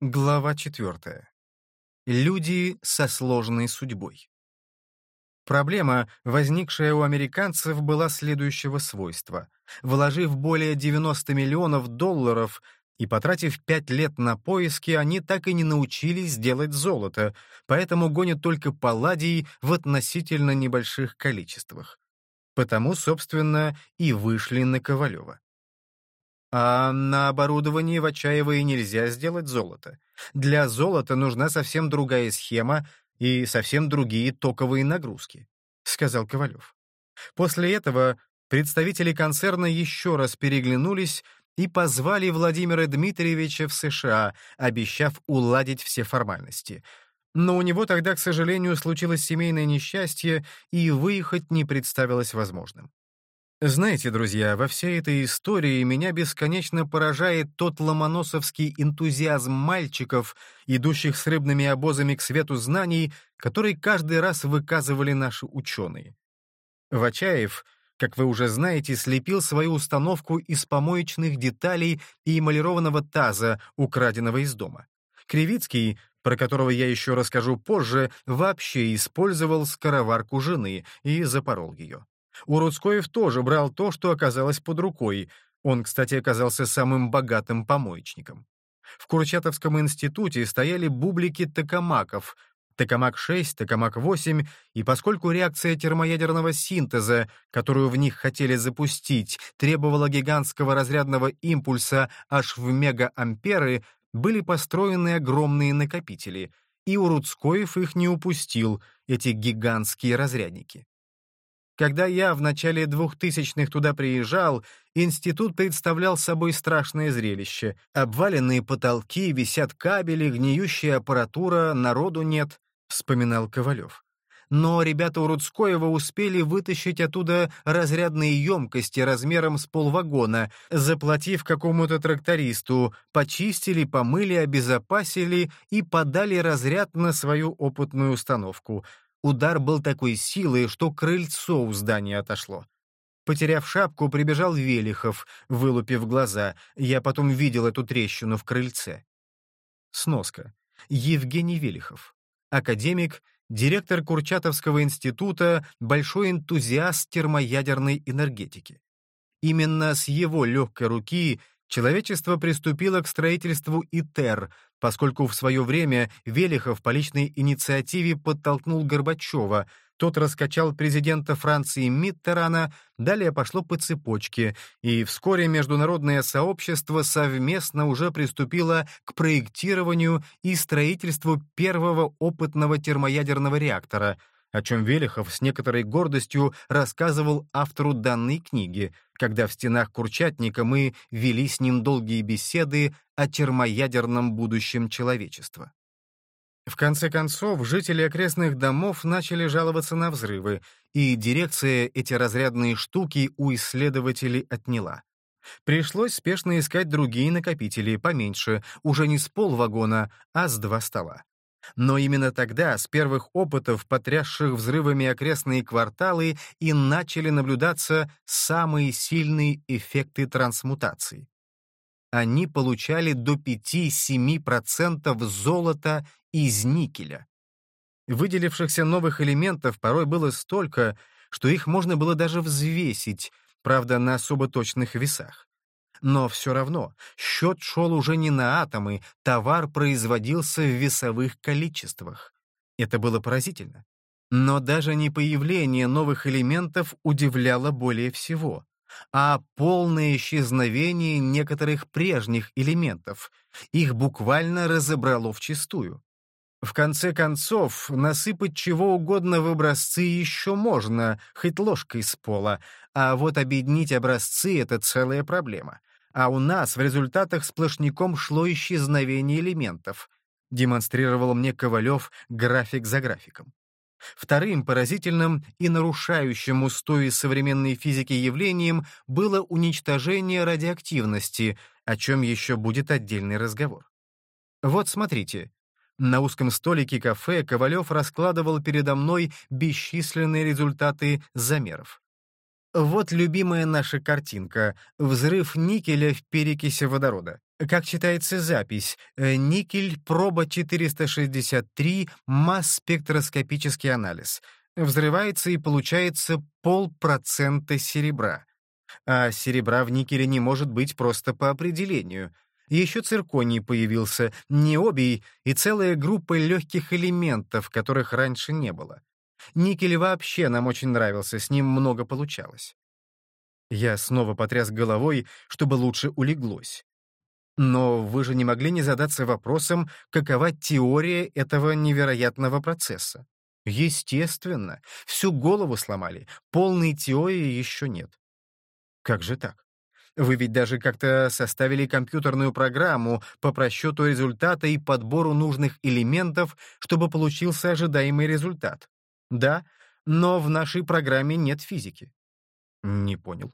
Глава 4. Люди со сложной судьбой. Проблема, возникшая у американцев, была следующего свойства. Вложив более 90 миллионов долларов и потратив 5 лет на поиски, они так и не научились делать золото, поэтому гонят только палладий в относительно небольших количествах. Потому, собственно, и вышли на Ковалева. А на оборудовании в Очаево нельзя сделать золото. Для золота нужна совсем другая схема и совсем другие токовые нагрузки, — сказал Ковалев. После этого представители концерна еще раз переглянулись и позвали Владимира Дмитриевича в США, обещав уладить все формальности. Но у него тогда, к сожалению, случилось семейное несчастье, и выехать не представилось возможным. Знаете, друзья, во всей этой истории меня бесконечно поражает тот ломоносовский энтузиазм мальчиков, идущих с рыбными обозами к свету знаний, который каждый раз выказывали наши ученые. Вачаев, как вы уже знаете, слепил свою установку из помоечных деталей и эмалированного таза, украденного из дома. Кривицкий, про которого я еще расскажу позже, вообще использовал скороварку жены и запорол ее. Уруцкоев тоже брал то, что оказалось под рукой. Он, кстати, оказался самым богатым помоечником. В Курчатовском институте стояли бублики токамаков, токамак-6, токамак-8, и поскольку реакция термоядерного синтеза, которую в них хотели запустить, требовала гигантского разрядного импульса аж в мегаамперы, были построены огромные накопители, и Уруцкоев их не упустил, эти гигантские разрядники. Когда я в начале двухтысячных туда приезжал, институт представлял собой страшное зрелище. Обваленные потолки, висят кабели, гниющая аппаратура, народу нет, — вспоминал Ковалев. Но ребята у Рудскоева успели вытащить оттуда разрядные емкости размером с полвагона, заплатив какому-то трактористу, почистили, помыли, обезопасили и подали разряд на свою опытную установку — Удар был такой силы, что крыльцо у здания отошло. Потеряв шапку, прибежал Велихов, вылупив глаза. Я потом видел эту трещину в крыльце. Сноска. Евгений Велихов. Академик, директор Курчатовского института, большой энтузиаст термоядерной энергетики. Именно с его легкой руки человечество приступило к строительству ИТЕР, поскольку в свое время Велихов по личной инициативе подтолкнул Горбачева, тот раскачал президента Франции Миттерана, далее пошло по цепочке, и вскоре международное сообщество совместно уже приступило к проектированию и строительству первого опытного термоядерного реактора — о чем Велихов с некоторой гордостью рассказывал автору данной книги, когда в стенах Курчатника мы вели с ним долгие беседы о термоядерном будущем человечества. В конце концов, жители окрестных домов начали жаловаться на взрывы, и дирекция эти разрядные штуки у исследователей отняла. Пришлось спешно искать другие накопители, поменьше, уже не с полвагона, а с два стола. Но именно тогда, с первых опытов, потрясших взрывами окрестные кварталы, и начали наблюдаться самые сильные эффекты трансмутации. Они получали до 5-7% золота из никеля. Выделившихся новых элементов порой было столько, что их можно было даже взвесить, правда, на особо точных весах. Но все равно счет шел уже не на атомы, товар производился в весовых количествах. Это было поразительно. Но даже не появление новых элементов удивляло более всего, а полное исчезновение некоторых прежних элементов. Их буквально разобрало вчистую. В конце концов, насыпать чего угодно в образцы еще можно, хоть ложкой с пола, а вот объединить образцы — это целая проблема а у нас в результатах сплошняком шло исчезновение элементов, демонстрировал мне Ковалев график за графиком. Вторым поразительным и нарушающим устои современной физики явлением было уничтожение радиоактивности, о чем еще будет отдельный разговор. Вот смотрите. На узком столике кафе Ковалев раскладывал передо мной бесчисленные результаты замеров. Вот любимая наша картинка — взрыв никеля в перекиси водорода. Как читается запись, э, никель, проба 463, масс-спектроскопический анализ. Взрывается и получается полпроцента серебра. А серебра в никеле не может быть просто по определению. Еще цирконий появился, необий и целая группа легких элементов, которых раньше не было. Никель вообще нам очень нравился, с ним много получалось. Я снова потряс головой, чтобы лучше улеглось. Но вы же не могли не задаться вопросом, какова теория этого невероятного процесса. Естественно, всю голову сломали, полной теории еще нет. Как же так? Вы ведь даже как-то составили компьютерную программу по просчету результата и подбору нужных элементов, чтобы получился ожидаемый результат. Да, но в нашей программе нет физики. Не понял.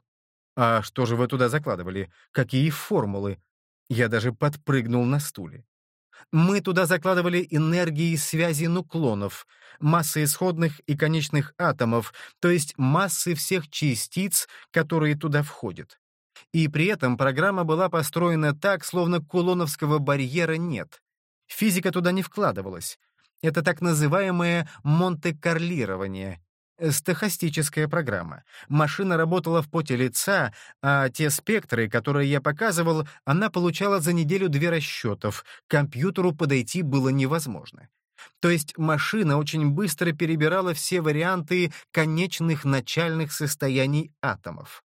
А что же вы туда закладывали? Какие формулы? Я даже подпрыгнул на стуле. Мы туда закладывали энергии связи нуклонов, массы исходных и конечных атомов, то есть массы всех частиц, которые туда входят. И при этом программа была построена так, словно кулоновского барьера нет. Физика туда не вкладывалась. Это так называемое Монте-Карлирование, э, стохастическая программа. Машина работала в поте лица, а те спектры, которые я показывал, она получала за неделю две расчетов. К компьютеру подойти было невозможно. То есть машина очень быстро перебирала все варианты конечных начальных состояний атомов.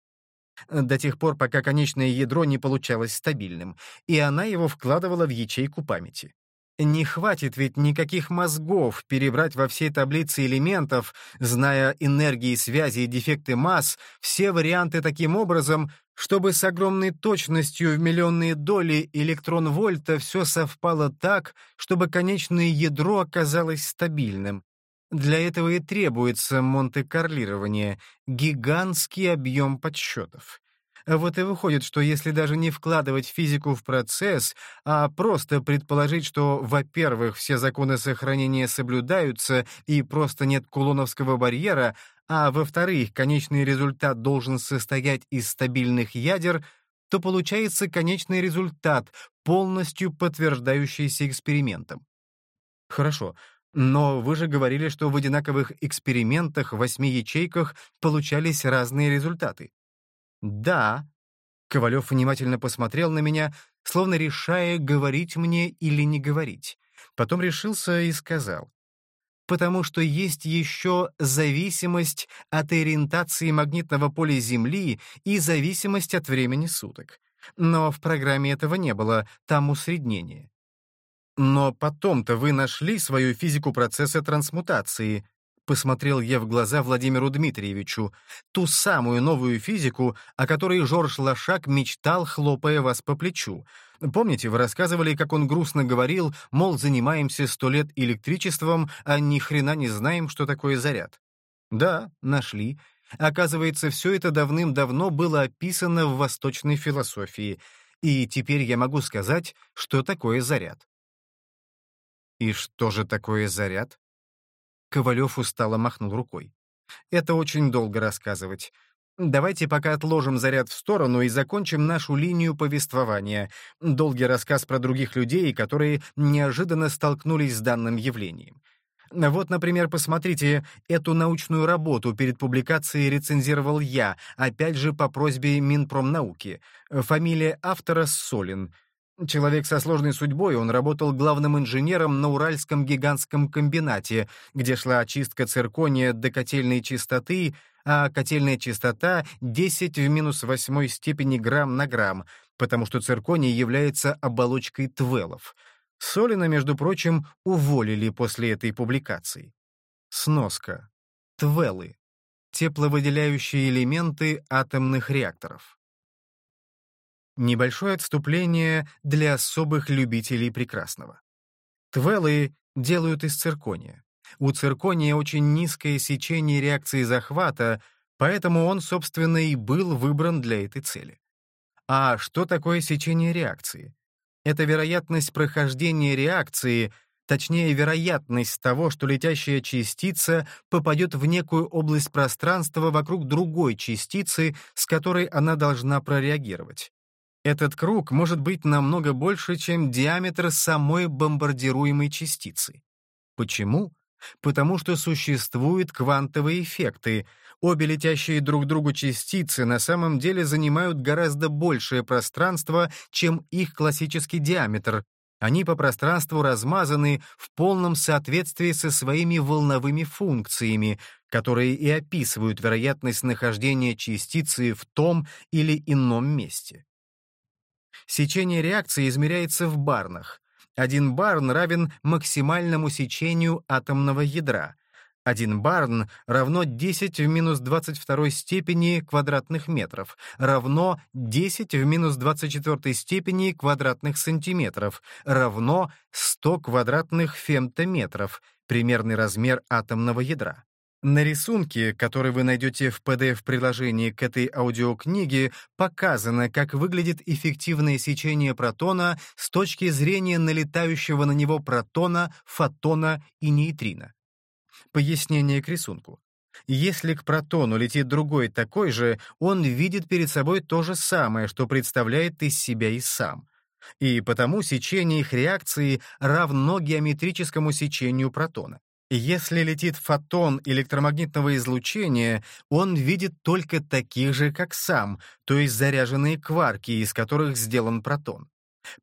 До тех пор, пока конечное ядро не получалось стабильным, и она его вкладывала в ячейку памяти. Не хватит ведь никаких мозгов перебрать во всей таблице элементов, зная энергии связи и дефекты масс, все варианты таким образом, чтобы с огромной точностью в миллионные доли электрон-вольта все совпало так, чтобы конечное ядро оказалось стабильным. Для этого и требуется Монте-Карлирование, гигантский объем подсчетов. Вот и выходит, что если даже не вкладывать физику в процесс, а просто предположить, что, во-первых, все законы сохранения соблюдаются и просто нет кулоновского барьера, а во-вторых, конечный результат должен состоять из стабильных ядер, то получается конечный результат, полностью подтверждающийся экспериментом. Хорошо, но вы же говорили, что в одинаковых экспериментах в восьми ячейках получались разные результаты. «Да». Ковалев внимательно посмотрел на меня, словно решая, говорить мне или не говорить. Потом решился и сказал. «Потому что есть еще зависимость от ориентации магнитного поля Земли и зависимость от времени суток. Но в программе этого не было, там усреднение. Но потом-то вы нашли свою физику процесса трансмутации, Посмотрел я в глаза Владимиру Дмитриевичу, ту самую новую физику, о которой Жорж Лошак мечтал, хлопая вас по плечу. Помните, вы рассказывали, как он грустно говорил, мол, занимаемся сто лет электричеством, а ни хрена не знаем, что такое заряд? Да, нашли. Оказывается, все это давным-давно было описано в восточной философии, и теперь я могу сказать, что такое заряд. И что же такое заряд? Ковалев устало махнул рукой. «Это очень долго рассказывать. Давайте пока отложим заряд в сторону и закончим нашу линию повествования. Долгий рассказ про других людей, которые неожиданно столкнулись с данным явлением. Вот, например, посмотрите, эту научную работу перед публикацией рецензировал я, опять же по просьбе Минпромнауки. Фамилия автора Солин. Человек со сложной судьбой, он работал главным инженером на Уральском гигантском комбинате, где шла очистка циркония до котельной чистоты, а котельная частота 10 в минус восьмой степени грамм на грамм, потому что цирконий является оболочкой твелов. Солина, между прочим, уволили после этой публикации. Сноска. Твелы. Тепловыделяющие элементы атомных реакторов. Небольшое отступление для особых любителей прекрасного. Твеллы делают из циркония. У циркония очень низкое сечение реакции захвата, поэтому он, собственно, и был выбран для этой цели. А что такое сечение реакции? Это вероятность прохождения реакции, точнее, вероятность того, что летящая частица попадет в некую область пространства вокруг другой частицы, с которой она должна прореагировать. Этот круг может быть намного больше, чем диаметр самой бомбардируемой частицы. Почему? Потому что существуют квантовые эффекты. Обе летящие друг другу частицы на самом деле занимают гораздо большее пространство, чем их классический диаметр. Они по пространству размазаны в полном соответствии со своими волновыми функциями, которые и описывают вероятность нахождения частицы в том или ином месте. Сечение реакции измеряется в барнах. Один барн равен максимальному сечению атомного ядра. Один барн равно 10 в минус 22 степени квадратных метров, равно 10 в минус 24 степени квадратных сантиметров, равно 100 квадратных фемтометров, примерный размер атомного ядра. На рисунке, который вы найдете в PDF-приложении к этой аудиокниге, показано, как выглядит эффективное сечение протона с точки зрения налетающего на него протона, фотона и нейтрина. Пояснение к рисунку. Если к протону летит другой такой же, он видит перед собой то же самое, что представляет из себя и сам. И потому сечение их реакции равно геометрическому сечению протона. Если летит фотон электромагнитного излучения, он видит только таких же, как сам, то есть заряженные кварки, из которых сделан протон.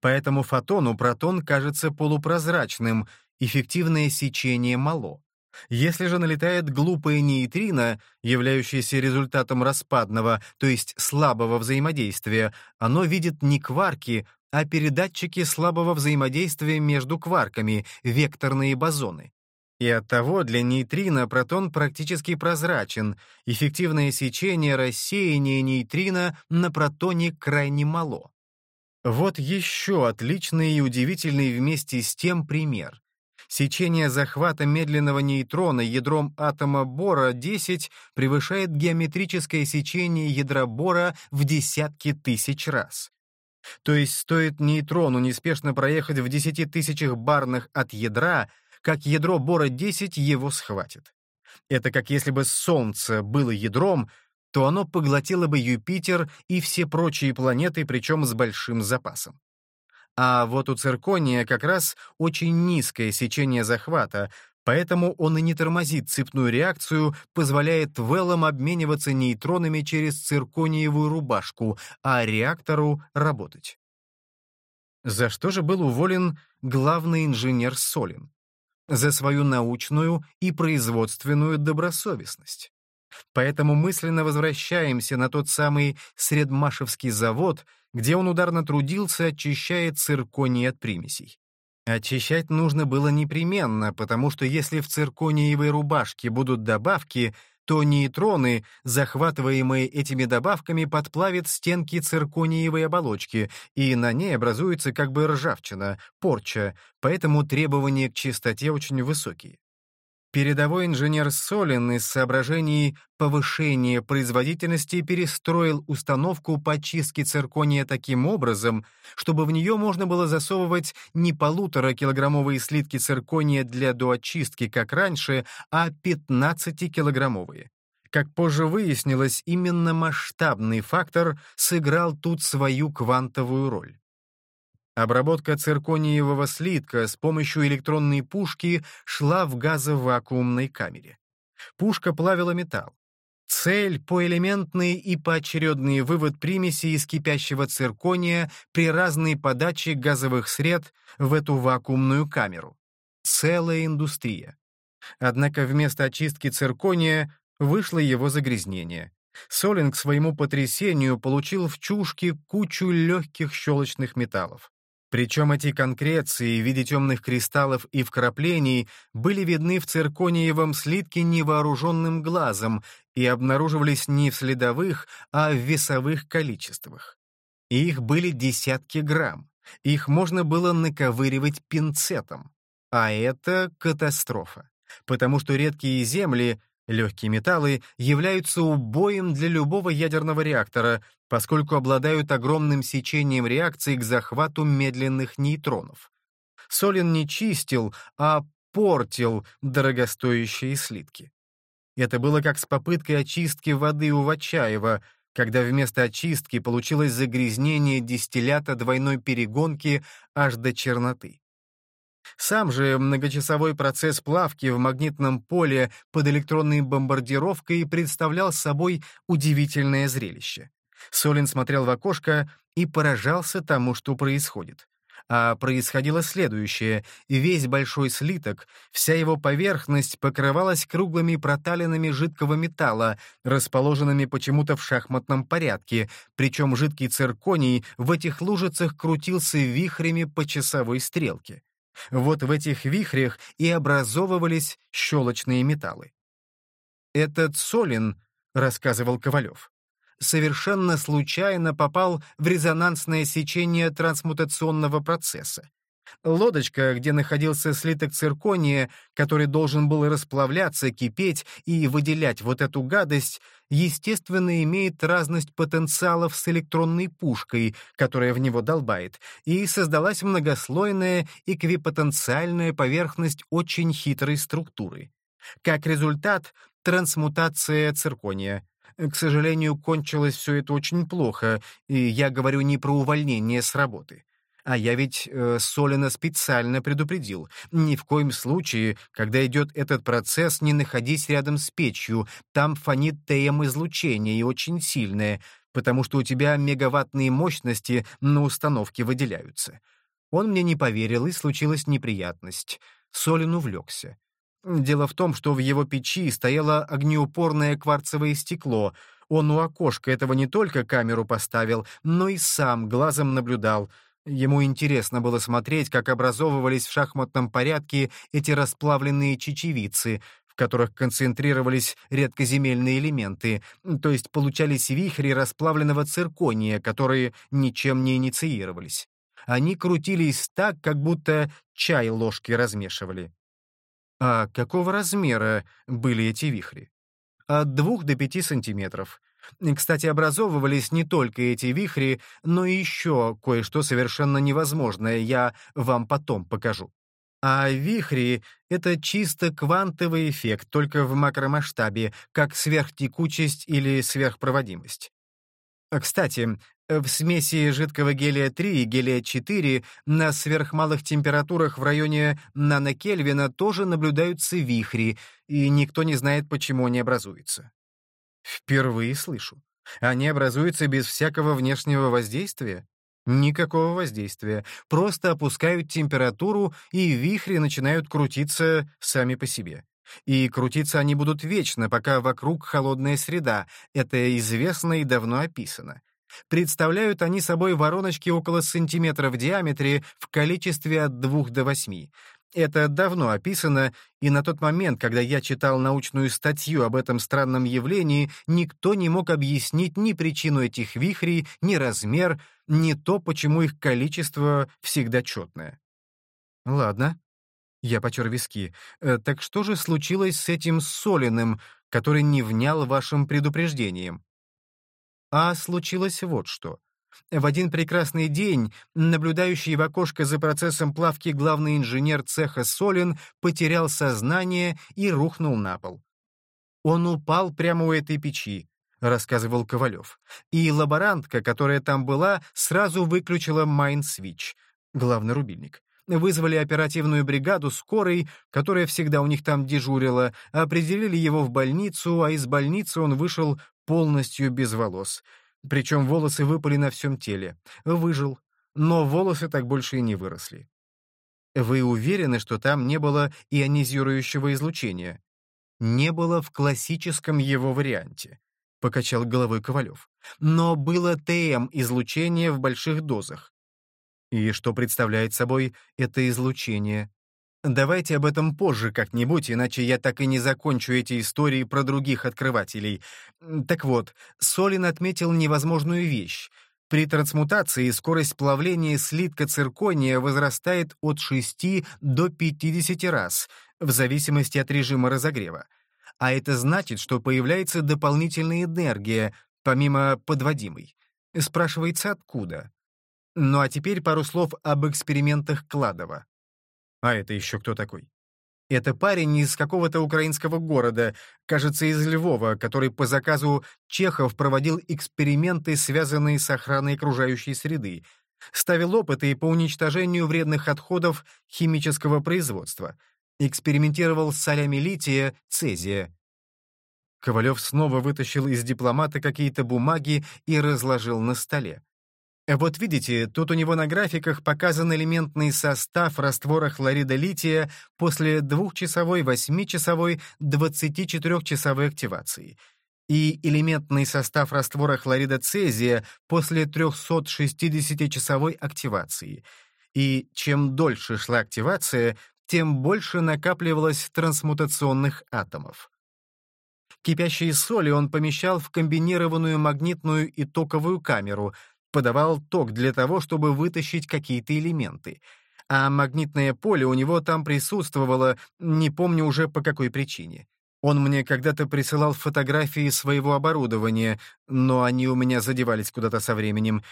Поэтому фотону протон кажется полупрозрачным, эффективное сечение мало. Если же налетает глупое нейтрино, являющееся результатом распадного, то есть слабого взаимодействия, оно видит не кварки, а передатчики слабого взаимодействия между кварками, векторные бозоны. И оттого для нейтрино протон практически прозрачен, эффективное сечение рассеяния нейтрино на протоне крайне мало. Вот еще отличный и удивительный вместе с тем пример. Сечение захвата медленного нейтрона ядром атома бора-10 превышает геометрическое сечение ядра бора в десятки тысяч раз. То есть стоит нейтрону неспешно проехать в десяти тысячах барных от ядра, как ядро Бора-10 его схватит. Это как если бы Солнце было ядром, то оно поглотило бы Юпитер и все прочие планеты, причем с большим запасом. А вот у циркония как раз очень низкое сечение захвата, поэтому он и не тормозит цепную реакцию, позволяет велам обмениваться нейтронами через циркониевую рубашку, а реактору работать. За что же был уволен главный инженер Солин? За свою научную и производственную добросовестность. Поэтому мысленно возвращаемся на тот самый Средмашевский завод, где он ударно трудился, очищая цирконий от примесей. Очищать нужно было непременно, потому что если в циркониевой рубашке будут добавки, то нейтроны, захватываемые этими добавками, подплавят стенки циркониевой оболочки, и на ней образуется как бы ржавчина, порча, поэтому требования к чистоте очень высокие. Передовой инженер Солин из соображений повышения производительности перестроил установку по чистке циркония таким образом, чтобы в нее можно было засовывать не полутора килограммовые слитки циркония для доочистки, как раньше, а 15-килограммовые. Как позже выяснилось, именно масштабный фактор сыграл тут свою квантовую роль. Обработка циркониевого слитка с помощью электронной пушки шла в газовакуумной камере. Пушка плавила металл. Цель — поэлементный и поочередный вывод примеси из кипящего циркония при разной подаче газовых сред в эту вакуумную камеру. Целая индустрия. Однако вместо очистки циркония вышло его загрязнение. Солин к своему потрясению получил в чушке кучу легких щелочных металлов. Причем эти конкреции в виде темных кристаллов и вкраплений были видны в циркониевом слитке невооруженным глазом и обнаруживались не в следовых, а в весовых количествах. Их были десятки грамм. Их можно было наковыривать пинцетом. А это катастрофа, потому что редкие земли Легкие металлы являются убоем для любого ядерного реактора, поскольку обладают огромным сечением реакции к захвату медленных нейтронов. Солин не чистил, а портил дорогостоящие слитки. Это было как с попыткой очистки воды у Вачаева. когда вместо очистки получилось загрязнение дистиллята двойной перегонки аж до черноты. Сам же многочасовой процесс плавки в магнитном поле под электронной бомбардировкой представлял собой удивительное зрелище. Солин смотрел в окошко и поражался тому, что происходит. А происходило следующее. Весь большой слиток, вся его поверхность покрывалась круглыми проталинами жидкого металла, расположенными почему-то в шахматном порядке, причем жидкий цирконий в этих лужицах крутился вихрями по часовой стрелке. Вот в этих вихрях и образовывались щелочные металлы. «Этот Солин», — рассказывал Ковалев, совершенно случайно попал в резонансное сечение трансмутационного процесса. Лодочка, где находился слиток циркония, который должен был расплавляться, кипеть и выделять вот эту гадость, естественно, имеет разность потенциалов с электронной пушкой, которая в него долбает, и создалась многослойная эквипотенциальная поверхность очень хитрой структуры. Как результат — трансмутация циркония. К сожалению, кончилось все это очень плохо, и я говорю не про увольнение с работы. А я ведь э, Солина специально предупредил. Ни в коем случае, когда идет этот процесс, не находись рядом с печью. Там фонит ТМ-излучение и очень сильное, потому что у тебя мегаваттные мощности на установке выделяются. Он мне не поверил, и случилась неприятность. Солин увлекся. Дело в том, что в его печи стояло огнеупорное кварцевое стекло. Он у окошка этого не только камеру поставил, но и сам глазом наблюдал — Ему интересно было смотреть, как образовывались в шахматном порядке эти расплавленные чечевицы, в которых концентрировались редкоземельные элементы, то есть получались вихри расплавленного циркония, которые ничем не инициировались. Они крутились так, как будто чай ложки размешивали. А какого размера были эти вихри? От двух до пяти сантиметров. Кстати, образовывались не только эти вихри, но и еще кое-что совершенно невозможное, я вам потом покажу. А вихри — это чисто квантовый эффект, только в макромасштабе, как сверхтекучесть или сверхпроводимость. Кстати, в смеси жидкого гелия-3 и гелия-4 на сверхмалых температурах в районе нанокельвина тоже наблюдаются вихри, и никто не знает, почему они образуются. Впервые слышу. Они образуются без всякого внешнего воздействия? Никакого воздействия. Просто опускают температуру, и вихри начинают крутиться сами по себе. И крутиться они будут вечно, пока вокруг холодная среда. Это известно и давно описано. Представляют они собой вороночки около сантиметра в диаметре в количестве от двух до восьми. Это давно описано, и на тот момент, когда я читал научную статью об этом странном явлении, никто не мог объяснить ни причину этих вихрей, ни размер, ни то, почему их количество всегда четное. Ладно. Я потер виски. Э, так что же случилось с этим Солиным, который не внял вашим предупреждением? А случилось вот что. В один прекрасный день наблюдающий в окошко за процессом плавки главный инженер цеха Солин потерял сознание и рухнул на пол. Он упал прямо у этой печи, рассказывал Ковалев. И лаборантка, которая там была, сразу выключила майн-свич, главный рубильник. Вызвали оперативную бригаду скорой, которая всегда у них там дежурила, определили его в больницу, а из больницы он вышел полностью без волос — причем волосы выпали на всем теле. Выжил, но волосы так больше и не выросли. Вы уверены, что там не было ионизирующего излучения? Не было в классическом его варианте, покачал головой Ковалев. Но было ТМ-излучение в больших дозах. И что представляет собой это излучение? Давайте об этом позже как-нибудь, иначе я так и не закончу эти истории про других открывателей. Так вот, Солин отметил невозможную вещь. При трансмутации скорость плавления слитка циркония возрастает от 6 до 50 раз, в зависимости от режима разогрева. А это значит, что появляется дополнительная энергия, помимо подводимой. Спрашивается, откуда? Ну а теперь пару слов об экспериментах Кладова. А это еще кто такой? Это парень из какого-то украинского города, кажется, из Львова, который по заказу Чехов проводил эксперименты, связанные с охраной окружающей среды. Ставил опыты по уничтожению вредных отходов химического производства. Экспериментировал с солями лития, цезия. Ковалев снова вытащил из дипломата какие-то бумаги и разложил на столе. Вот видите, тут у него на графиках показан элементный состав раствора хлорида лития после двухчасовой, восьмичасовой, 24-часовой активации и элементный состав раствора хлорида цезия после 360-часовой активации. И чем дольше шла активация, тем больше накапливалось трансмутационных атомов. Кипящие соли он помещал в комбинированную магнитную и токовую камеру — подавал ток для того, чтобы вытащить какие-то элементы. А магнитное поле у него там присутствовало, не помню уже по какой причине. Он мне когда-то присылал фотографии своего оборудования, но они у меня задевались куда-то со временем.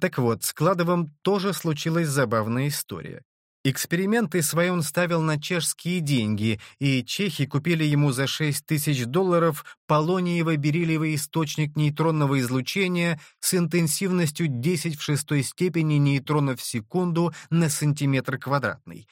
Так вот, с Кладовым тоже случилась забавная история. Эксперименты свои он ставил на чешские деньги, и чехи купили ему за 6 тысяч долларов полониево-бериллиевый источник нейтронного излучения с интенсивностью 10 в шестой степени нейтронов в секунду на сантиметр квадратный.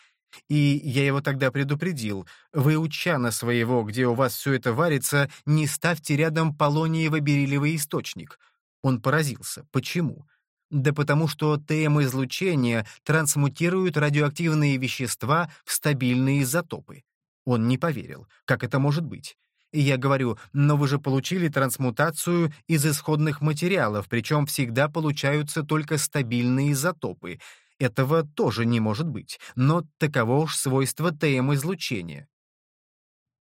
И я его тогда предупредил, вы у чана своего, где у вас все это варится, не ставьте рядом полониево-бериллиевый источник. Он поразился. Почему? Да потому что ТМ-излучение трансмутирует радиоактивные вещества в стабильные изотопы. Он не поверил. Как это может быть? И я говорю, но вы же получили трансмутацию из исходных материалов, причем всегда получаются только стабильные изотопы. Этого тоже не может быть, но таково уж свойство ТМ-излучения.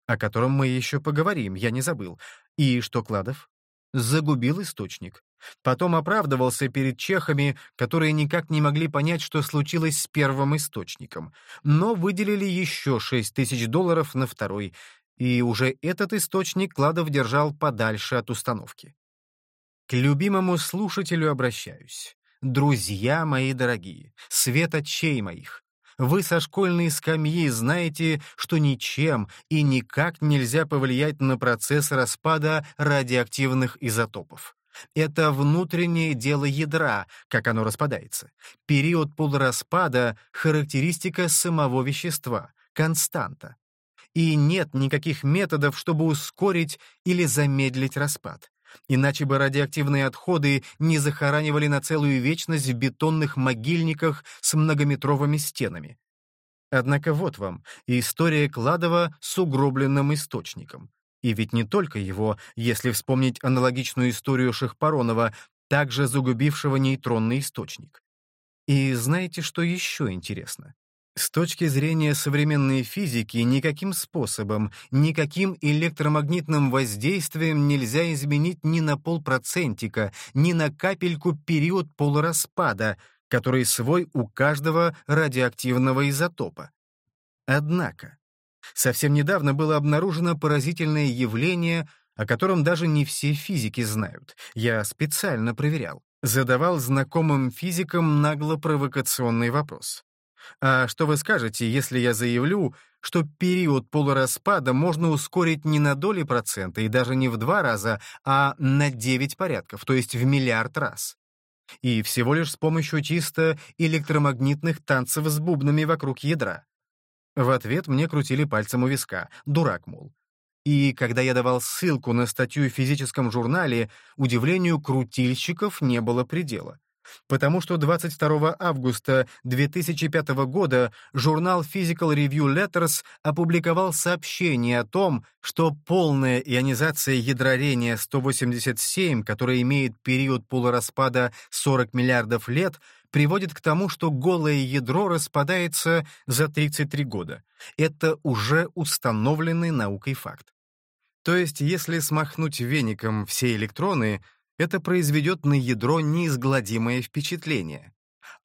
О котором мы еще поговорим, я не забыл. И что, Кладов? Загубил источник. Потом оправдывался перед чехами, которые никак не могли понять, что случилось с первым источником, но выделили еще 6 тысяч долларов на второй, и уже этот источник Кладов держал подальше от установки. К любимому слушателю обращаюсь. Друзья мои дорогие, свет очей моих, вы со школьной скамьи знаете, что ничем и никак нельзя повлиять на процесс распада радиоактивных изотопов. Это внутреннее дело ядра, как оно распадается. Период полураспада — характеристика самого вещества, константа. И нет никаких методов, чтобы ускорить или замедлить распад. Иначе бы радиоактивные отходы не захоранивали на целую вечность в бетонных могильниках с многометровыми стенами. Однако вот вам история Кладова с угробленным источником. И ведь не только его, если вспомнить аналогичную историю Шахпаронова, также загубившего нейтронный источник. И знаете, что еще интересно? С точки зрения современной физики, никаким способом, никаким электромагнитным воздействием нельзя изменить ни на полпроцентика, ни на капельку период полураспада, который свой у каждого радиоактивного изотопа. Однако, Совсем недавно было обнаружено поразительное явление, о котором даже не все физики знают. Я специально проверял. Задавал знакомым физикам нагло-провокационный вопрос. А что вы скажете, если я заявлю, что период полураспада можно ускорить не на доли процента и даже не в два раза, а на девять порядков, то есть в миллиард раз? И всего лишь с помощью чисто электромагнитных танцев с бубнами вокруг ядра. В ответ мне крутили пальцем у виска. Дурак, мол. И когда я давал ссылку на статью в физическом журнале, удивлению крутильщиков не было предела. Потому что 22 августа 2005 года журнал Physical Review Letters опубликовал сообщение о том, что полная ионизация ядра рения-187, которая имеет период полураспада 40 миллиардов лет, приводит к тому, что голое ядро распадается за 33 года. Это уже установленный наукой факт. То есть, если смахнуть веником все электроны, это произведет на ядро неизгладимое впечатление.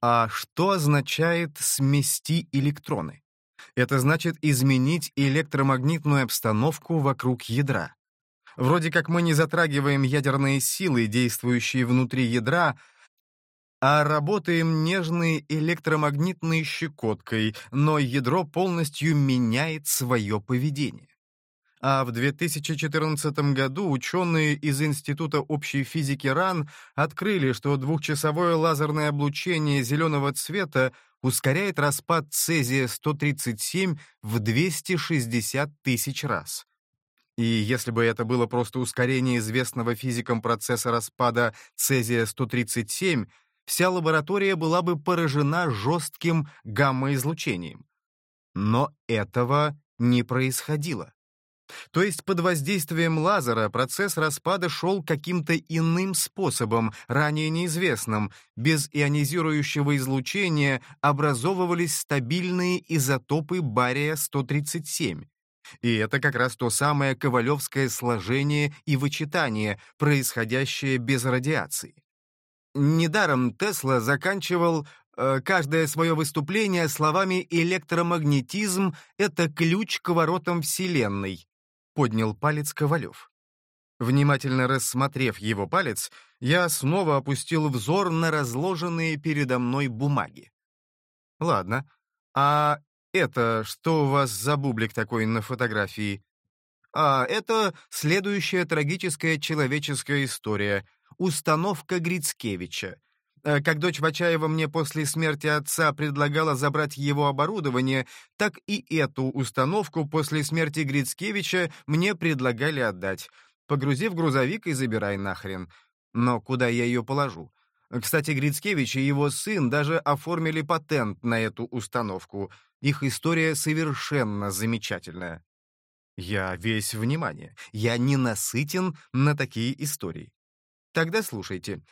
А что означает «смести электроны»? Это значит изменить электромагнитную обстановку вокруг ядра. Вроде как мы не затрагиваем ядерные силы, действующие внутри ядра, а работаем нежной электромагнитной щекоткой, но ядро полностью меняет свое поведение. А в 2014 году ученые из Института общей физики РАН открыли, что двухчасовое лазерное облучение зеленого цвета ускоряет распад цезия-137 в 260 тысяч раз. И если бы это было просто ускорение известного физикам процесса распада цезия-137, вся лаборатория была бы поражена жестким гамма-излучением. Но этого не происходило. То есть под воздействием лазера процесс распада шел каким-то иным способом, ранее неизвестным. Без ионизирующего излучения образовывались стабильные изотопы бария-137. И это как раз то самое ковалевское сложение и вычитание, происходящее без радиации. Недаром Тесла заканчивал э, каждое свое выступление словами «электромагнетизм — это ключ к воротам Вселенной», — поднял палец Ковалев. Внимательно рассмотрев его палец, я снова опустил взор на разложенные передо мной бумаги. «Ладно, а это что у вас за бублик такой на фотографии?» «А это следующая трагическая человеческая история», установка Грицкевича. Э, как дочь Вачаева мне после смерти отца предлагала забрать его оборудование, так и эту установку после смерти Грицкевича мне предлагали отдать. Погрузи в грузовик и забирай нахрен. Но куда я ее положу? Кстати, Грицкевич и его сын даже оформили патент на эту установку. Их история совершенно замечательная. Я весь внимание. Я не насытен на такие истории. Тогда слушайте.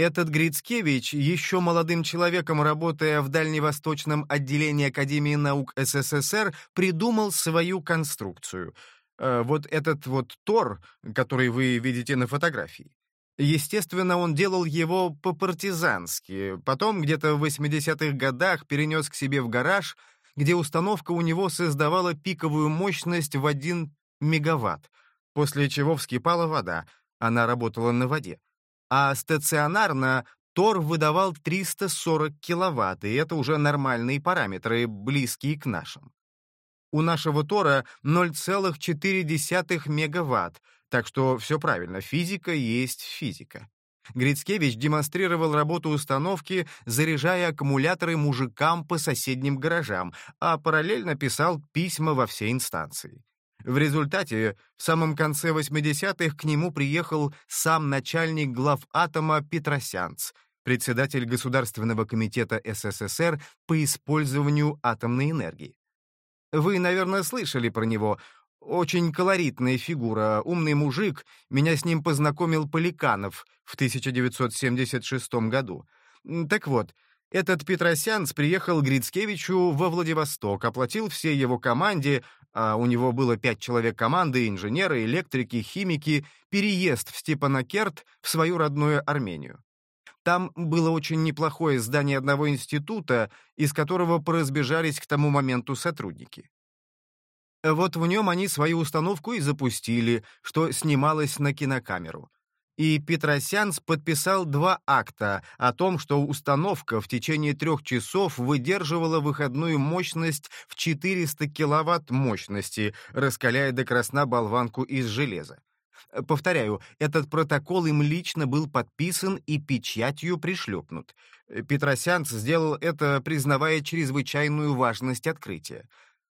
Этот Грицкевич, еще молодым человеком работая в дальневосточном отделении Академии наук СССР, придумал свою конструкцию. Э, вот этот вот Тор, который вы видите на фотографии. Естественно, он делал его по-партизански. Потом, где-то в 80-х годах, перенес к себе в гараж, где установка у него создавала пиковую мощность в 1 мегаватт, после чего вскипала вода. Она работала на воде а стационарно Тор выдавал 340 киловатт, и это уже нормальные параметры, близкие к нашим. У нашего Тора 0,4 мегаватт, так что все правильно, физика есть физика. Грицкевич демонстрировал работу установки, заряжая аккумуляторы мужикам по соседним гаражам, а параллельно писал письма во все инстанции. В результате, в самом конце 80-х к нему приехал сам начальник глав атома Петросянц, председатель Государственного комитета СССР по использованию атомной энергии. Вы, наверное, слышали про него. Очень колоритная фигура, умный мужик. Меня с ним познакомил Поликанов в 1976 году. Так вот, этот Петросянц приехал Грицкевичу во Владивосток, оплатил всей его команде, а у него было пять человек команды, инженеры, электрики, химики, переезд в Степанакерт в свою родную Армению. Там было очень неплохое здание одного института, из которого поразбежались к тому моменту сотрудники. Вот в нем они свою установку и запустили, что снималось на кинокамеру и Петросянс подписал два акта о том, что установка в течение трех часов выдерживала выходную мощность в 400 киловатт мощности, раскаляя до красна болванку из железа. Повторяю, этот протокол им лично был подписан и печатью пришлепнут. Петросянц сделал это, признавая чрезвычайную важность открытия.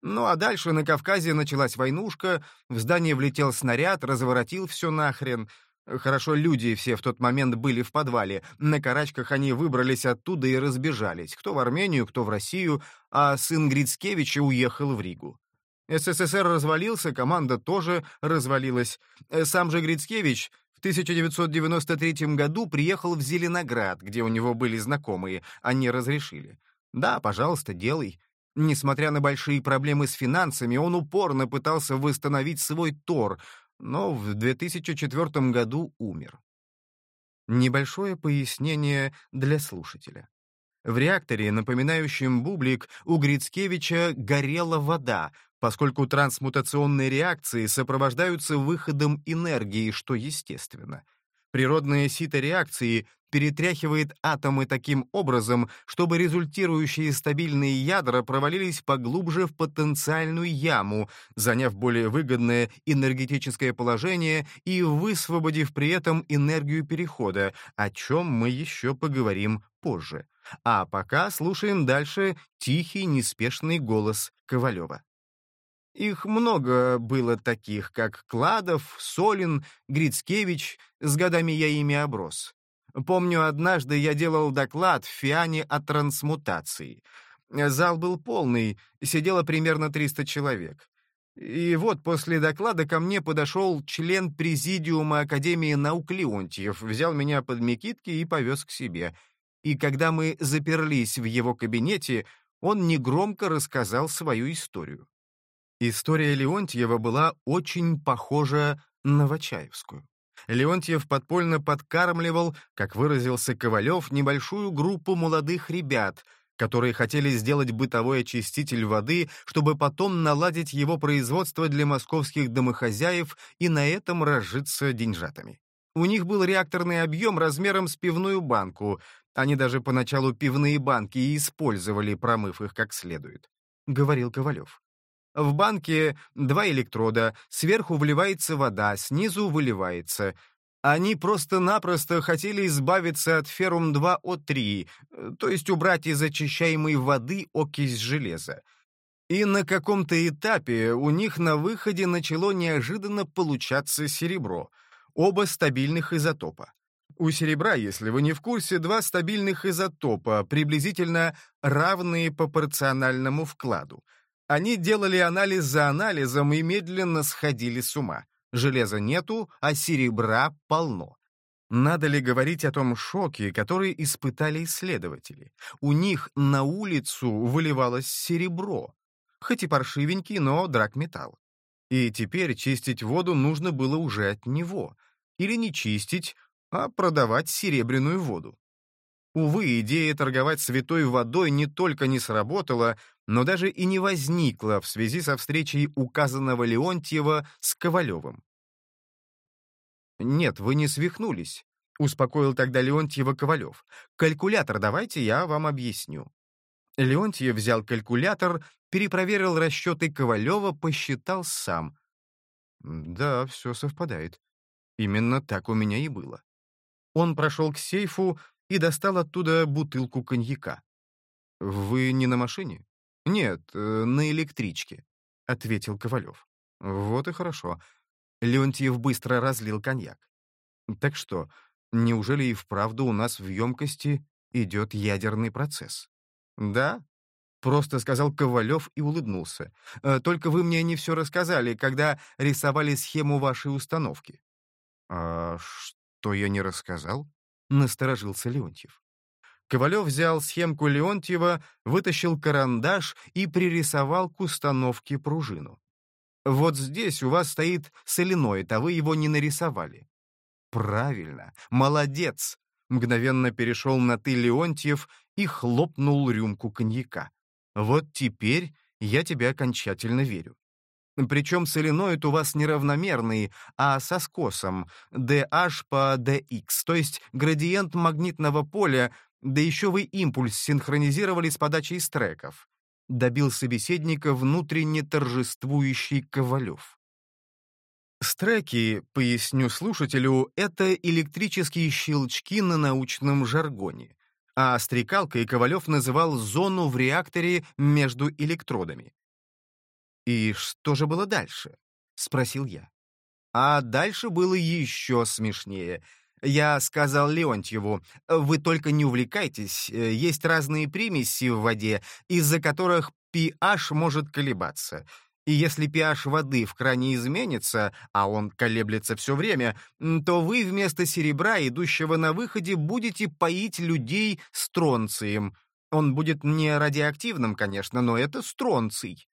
Ну а дальше на Кавказе началась войнушка, в здание влетел снаряд, разворотил все нахрен — Хорошо, люди все в тот момент были в подвале. На карачках они выбрались оттуда и разбежались. Кто в Армению, кто в Россию, а сын Грицкевича уехал в Ригу. СССР развалился, команда тоже развалилась. Э, сам же Грицкевич в 1993 году приехал в Зеленоград, где у него были знакомые, они разрешили. Да, пожалуйста, делай. Несмотря на большие проблемы с финансами, он упорно пытался восстановить свой Тор, но в 2004 году умер. Небольшое пояснение для слушателя. В реакторе, напоминающем бублик, у Грицкевича горела вода, поскольку трансмутационные реакции сопровождаются выходом энергии, что естественно. Природная сито реакции перетряхивает атомы таким образом, чтобы результирующие стабильные ядра провалились поглубже в потенциальную яму, заняв более выгодное энергетическое положение и высвободив при этом энергию перехода, о чем мы еще поговорим позже. А пока слушаем дальше тихий, неспешный голос Ковалева. Их много было таких, как Кладов, Солин, Грицкевич, с годами я ими оброс. Помню, однажды я делал доклад в Фиане о трансмутации. Зал был полный, сидело примерно 300 человек. И вот после доклада ко мне подошел член Президиума Академии наук Леонтьев, взял меня под мекитки и повез к себе. И когда мы заперлись в его кабинете, он негромко рассказал свою историю. История Леонтьева была очень похожа на Вачаевскую. Леонтьев подпольно подкармливал, как выразился Ковалев, небольшую группу молодых ребят, которые хотели сделать бытовой очиститель воды, чтобы потом наладить его производство для московских домохозяев и на этом разжиться деньжатами. У них был реакторный объем размером с пивную банку. Они даже поначалу пивные банки и использовали, промыв их как следует, — говорил Ковалев. В банке два электрода, сверху вливается вода, снизу выливается. Они просто-напросто хотели избавиться от феррум-2О3, то есть убрать из очищаемой воды окись железа. И на каком-то этапе у них на выходе начало неожиданно получаться серебро. Оба стабильных изотопа. У серебра, если вы не в курсе, два стабильных изотопа, приблизительно равные пропорциональному вкладу — они делали анализ за анализом и медленно сходили с ума. Железа нету, а серебра полно. Надо ли говорить о том шоке, который испытали исследователи? У них на улицу выливалось серебро. Хоть и паршивенький, но драгметалл. И теперь чистить воду нужно было уже от него. Или не чистить, а продавать серебряную воду. Увы, идея торговать святой водой не только не сработала, но даже и не возникла в связи со встречей указанного Леонтьева с Ковалевым. «Нет, вы не свихнулись», — успокоил тогда Леонтьева Ковалев. «Калькулятор давайте я вам объясню». Леонтьев взял калькулятор, перепроверил расчеты Ковалева, посчитал сам. «Да, все совпадает. Именно так у меня и было». Он прошел к сейфу и достал оттуда бутылку коньяка. «Вы не на машине?» «Нет, э, на электричке», — ответил Ковалев. «Вот и хорошо». Леонтьев быстро разлил коньяк. «Так что, неужели и вправду у нас в емкости идет ядерный процесс?» «Да», — просто сказал Ковалев и улыбнулся. «Э, «Только вы мне не все рассказали, когда рисовали схему вашей установки». «А что я не рассказал?» — насторожился Леонтьев. Ковалев взял схемку Леонтьева, вытащил карандаш и пририсовал к установке пружину. «Вот здесь у вас стоит соленоид, а вы его не нарисовали». «Правильно, молодец!» Мгновенно перешел на «ты» Леонтьев и хлопнул рюмку коньяка. «Вот теперь я тебе окончательно верю. Причем соленоид у вас неравномерный, а со скосом dH по dx, то есть градиент магнитного поля да еще вы импульс синхронизировали с подачей стреков. Добил собеседника внутренне торжествующий Ковалев. Стреки, поясню слушателю, это электрические щелчки на научном жаргоне, а стрекалкой Ковалев называл зону в реакторе между электродами. «И что же было дальше?» — спросил я. А дальше было еще смешнее — я сказал Леонтьеву, вы только не увлекайтесь, э, есть разные примеси в воде, из-за которых pH может колебаться. И если pH воды в кране изменится, а он колеблется все время, то вы вместо серебра, идущего на выходе, будете поить людей стронцием. Он будет не радиоактивным, конечно, но это стронций.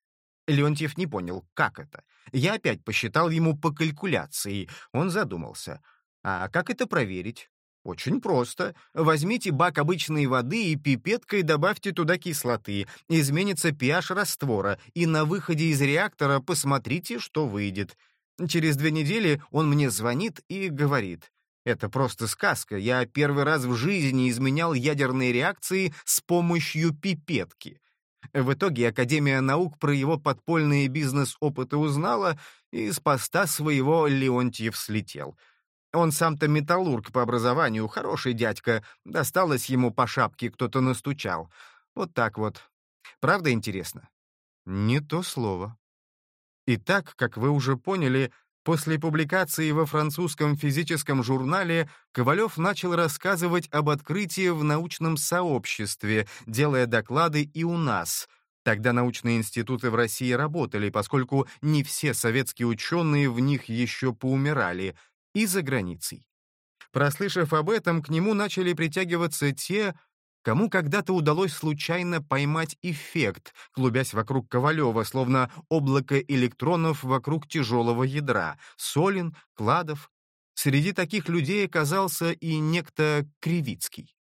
Леонтьев не понял, как это. Я опять посчитал ему по калькуляции. Он задумался — а как это проверить? Очень просто. Возьмите бак обычной воды и пипеткой добавьте туда кислоты. Изменится pH раствора, и на выходе из реактора посмотрите, что выйдет. Через две недели он мне звонит и говорит. Это просто сказка. Я первый раз в жизни изменял ядерные реакции с помощью пипетки. В итоге Академия наук про его подпольные бизнес-опыты узнала, и с поста своего Леонтьев слетел. Он сам-то металлург по образованию, хороший дядька. Досталось ему по шапке, кто-то настучал. Вот так вот. Правда интересно? Не то слово. Итак, как вы уже поняли, после публикации во французском физическом журнале Ковалев начал рассказывать об открытии в научном сообществе, делая доклады и у нас. Тогда научные институты в России работали, поскольку не все советские ученые в них еще поумирали, и за границей. Прослышав об этом, к нему начали притягиваться те, кому когда-то удалось случайно поймать эффект, клубясь вокруг Ковалева, словно облако электронов вокруг тяжелого ядра, Солин, Кладов. Среди таких людей оказался и некто Кривицкий.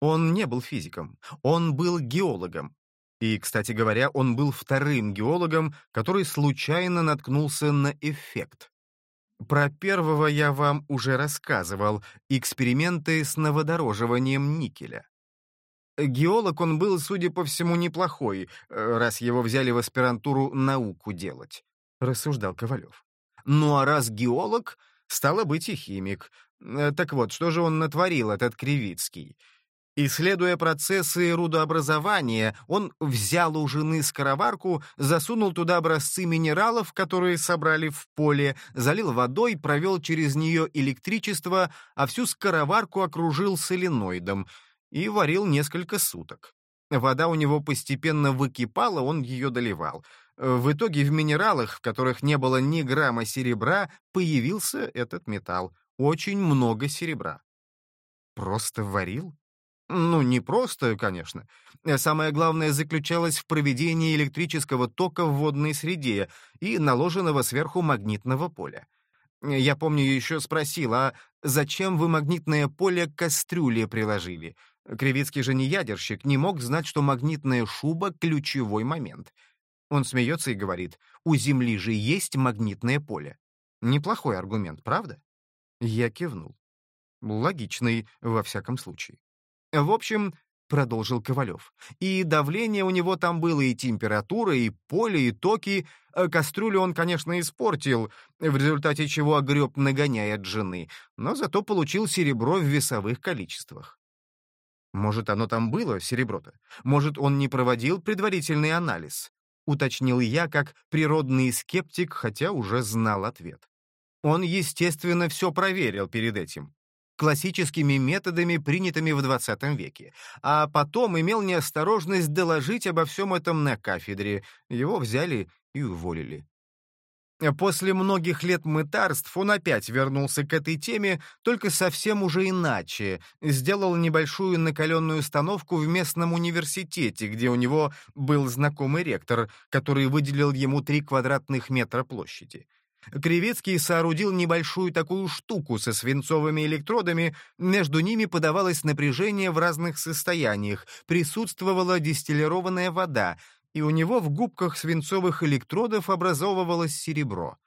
Он не был физиком, он был геологом. И, кстати говоря, он был вторым геологом, который случайно наткнулся на эффект. Про первого я вам уже рассказывал, эксперименты с новодороживанием никеля. Геолог он был, судя по всему, неплохой, э, раз его взяли в аспирантуру науку делать, — рассуждал Ковалев. Ну а раз геолог, стало быть и химик. Э, так вот, что же он натворил, этот Кривицкий? Исследуя процессы рудообразования, он взял у жены скороварку, засунул туда образцы минералов, которые собрали в поле, залил водой, провел через нее электричество, а всю скороварку окружил соленоидом — и варил несколько суток. Вода у него постепенно выкипала, он ее доливал. В итоге в минералах, в которых не было ни грамма серебра, появился этот металл. Очень много серебра. Просто варил? Ну, не просто, конечно. Самое главное заключалось в проведении электрического тока в водной среде и наложенного сверху магнитного поля. Я помню, еще спросил, а зачем вы магнитное поле к кастрюле приложили? Кривицкий же не ядерщик, не мог знать, что магнитная шуба — ключевой момент. Он смеется и говорит, у Земли же есть магнитное поле. Неплохой аргумент, правда? Я кивнул. Логичный, во всяком случае. В общем, — продолжил Ковалев. «И давление у него там было, и температура, и поле, и токи. Э, кастрюлю он, конечно, испортил, в результате чего огреб нагоняя от жены, но зато получил серебро в весовых количествах. Может, оно там было, серебро-то? Может, он не проводил предварительный анализ? Уточнил я как природный скептик, хотя уже знал ответ. Он, естественно, все проверил перед этим. Классическими методами, принятыми в 20 веке. А потом имел неосторожность доложить обо всем этом на кафедре. Его взяли и уволили. После многих лет мытарств он опять вернулся к этой теме, только совсем уже иначе. Сделал небольшую накаленную установку в местном университете, где у него был знакомый ректор, который выделил ему три квадратных метра площади. Кривецкий соорудил небольшую такую штуку со свинцовыми электродами, между ними подавалось напряжение в разных состояниях, присутствовала дистиллированная вода — и у него в губках свинцовых электродов образовывалось серебро.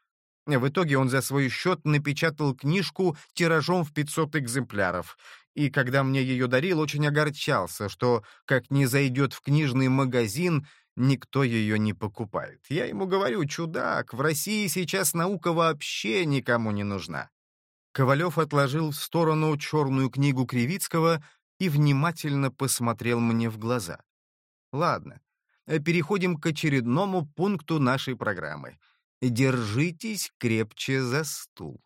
В итоге он за свой счет напечатал книжку тиражом в 500 экземпляров, и когда мне ее дарил, очень огорчался, что, как не зайдет в книжный магазин, никто ее не покупает. Я ему говорю, чудак, в России сейчас наука вообще никому не нужна. Ковалев отложил в сторону черную книгу Кривицкого и внимательно посмотрел мне в глаза. Ладно, Э, переходим к очередному пункту нашей программы. Держитесь крепче за стул.